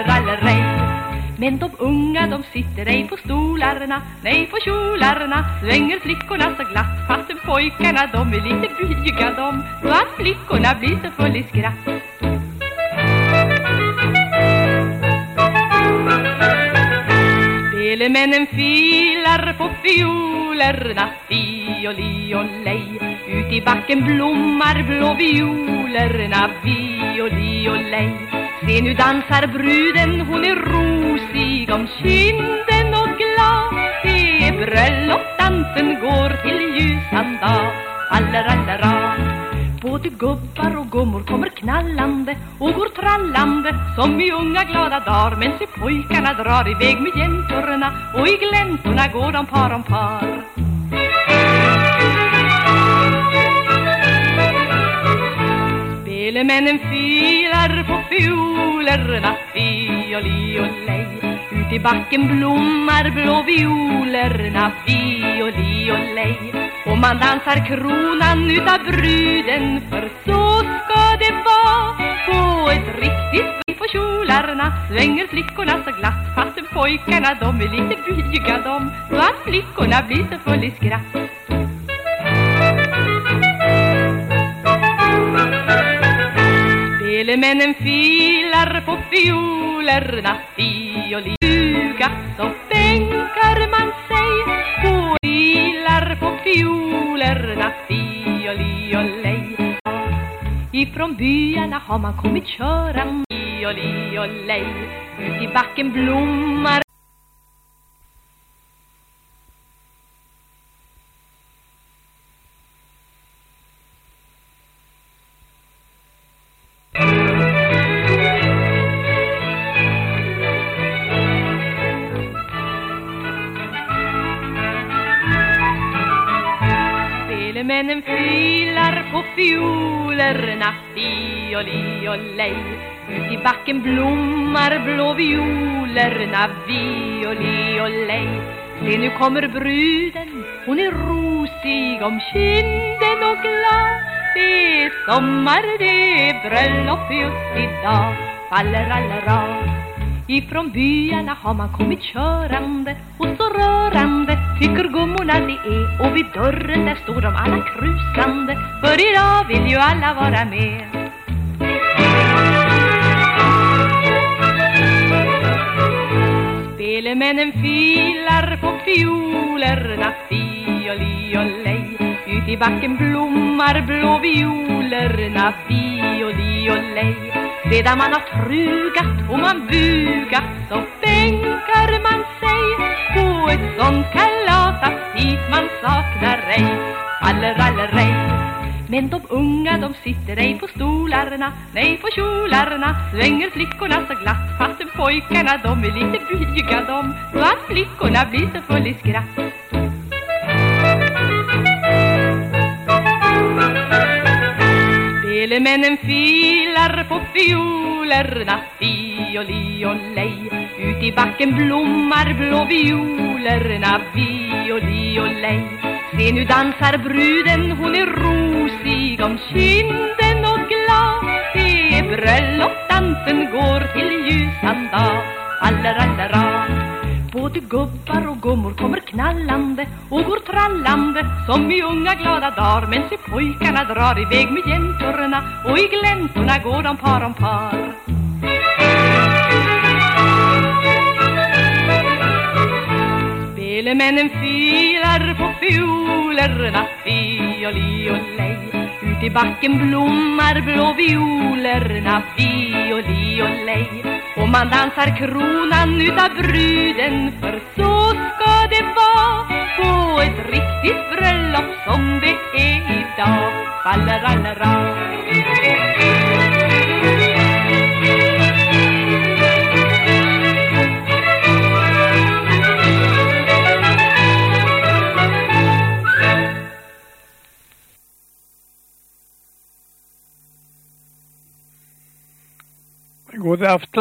faller men de unga de sitter ej på stolarna Nej på kjolarna. Svänger flickorna så glatt Fastän pojkarna de är lite blyga de. Så att flickorna blir så full i skratt. Spelemännen filar på fiolerna Fioli och lej. Ut i backen blommar blå violerna li och lej. Se nu dansar bruden, hon är rosig om kinden och glad. Det är bröllop, dansen går till ljusan dag. Fallerallera Både gubbar och gummor kommer knallande och går trallande som i unga glada dagar. Men se pojkarna drar iväg med jäntorna och i gläntorna går de par om par. Spelemännen filar på fiolerna Fioli och lej. Ut i backen blommar blå violerna Fioli och lej. Och man dansar kronan utav bruden För så ska det vara. På ett riktigt spel på kjolarna Svänger flickorna så glatt Fastän pojkarna de är lite blyga de. Så att flickorna blir så full i skratt. Spelemännen filar på fiolerna Fioli Lugas och bänkar man sig. Och filar på fiolerna Fioli och lej. Ifrån byarna har man kommit köra, Fioli och lej. Ut i backen blommar Männen filar på fiolerna Fioli och lej. Ut i backen blommar blå violerna Violi och lej. Se nu kommer bruden Hon är rosig om kinden och glad. Det är sommar, det är bröllop just idag. Faller alla rad Ifrån byarna har man kommit körande och så rörande tycker gummorna det är. Och vid dörren där står de alla krusande. För idag vill ju alla vara med. Spelemännen filar på fiolerna fioli och lej. Ut i backen blommar blå violerna fioli och lej sedan man har trugat och man bugat så bänkar man sig på ett sånt kalas att hit man saknar ej faller aller, ej Men de unga de sitter ej på stolarna Nej på kjolarna. Svänger flickorna så glatt Fastän pojkarna de är lite blyga de. Så att flickorna blir så full i skratt. Spelemännen filar på fiolerna Fioli och lej. Ut i backen blommar blå violerna Violi och lej. Se nu dansar bruden, hon är rosig om kinden och glad. Det är bröllop, dansen går till ljusan dag. Allra, allra, gubbar och gummor kommer knallande och går trallande som i unga glada dagar. Men se pojkarna drar iväg med jäntorna och i gläntorna går de par om par. Spelemännen filar på fjol Fioli och lej. Ut i backen blommar blå violerna Fioli och lej. Och man dansar kronan utav bruden För så ska det vara. På ett riktigt bröllop som det är idag. Faller Good afternoon.